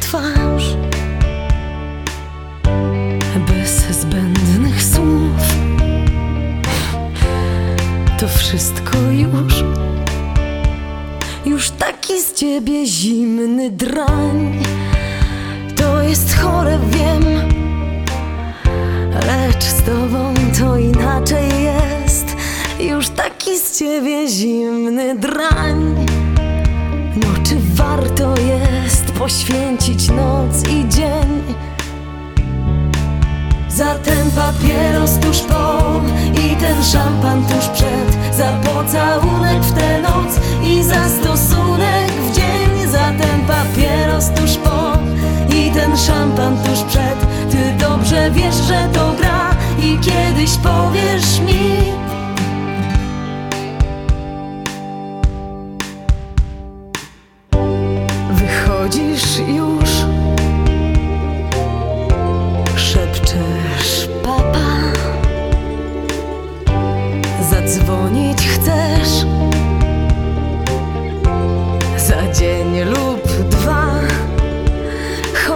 twarz, twarz. Bez zbędnych słów. To wszystko już. Już taki z ciebie zimny drań. To jest chore, wiem. Lecz z tobą to inaczej jest. Już taki z ciebie zimny drań poświęcić noc i dzień. Za ten papieros tuż po i ten szampan tuż przed. Za pocałunek w tę noc i za stosunek w dzień. Za ten papieros tuż po i ten szampan tuż przed. Ty dobrze wiesz, że to gra i kiedyś powiesz mi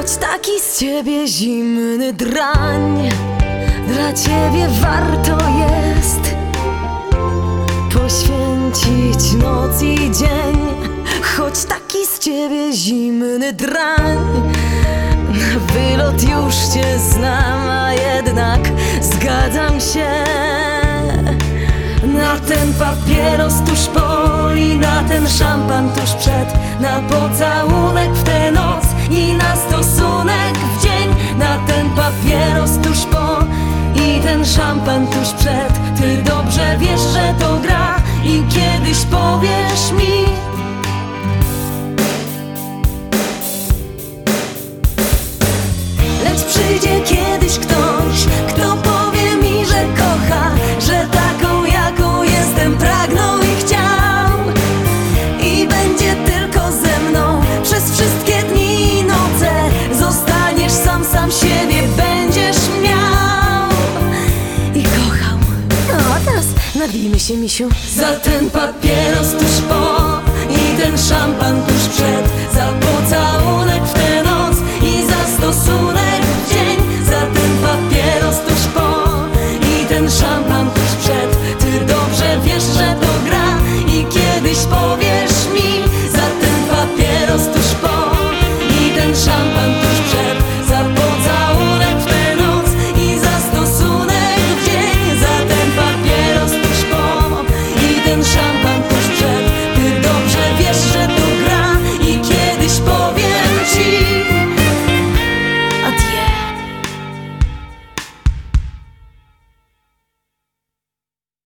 Choć taki z ciebie zimny drań Dla ciebie warto jest Poświęcić noc i dzień. Choć taki z ciebie zimny drań na wylot już cię znam, a jednak zgadzam się Na ten papieros tuż po i na ten szampan tuż przed. Na pocałunek szampan tuż przed. Ty dobrze wiesz, że to gra i kiedyś powiesz mi. Lecz przyjdzie kiedyś Się, misiu. Za ten papieros tuż po I ten szampan tuż przed. Za pocałunek w tę noc I za stosunek w dzień. Za ten papieros tuż po I ten szampan tuż przed. Ty dobrze wiesz, że to gra I kiedyś powiesz Shem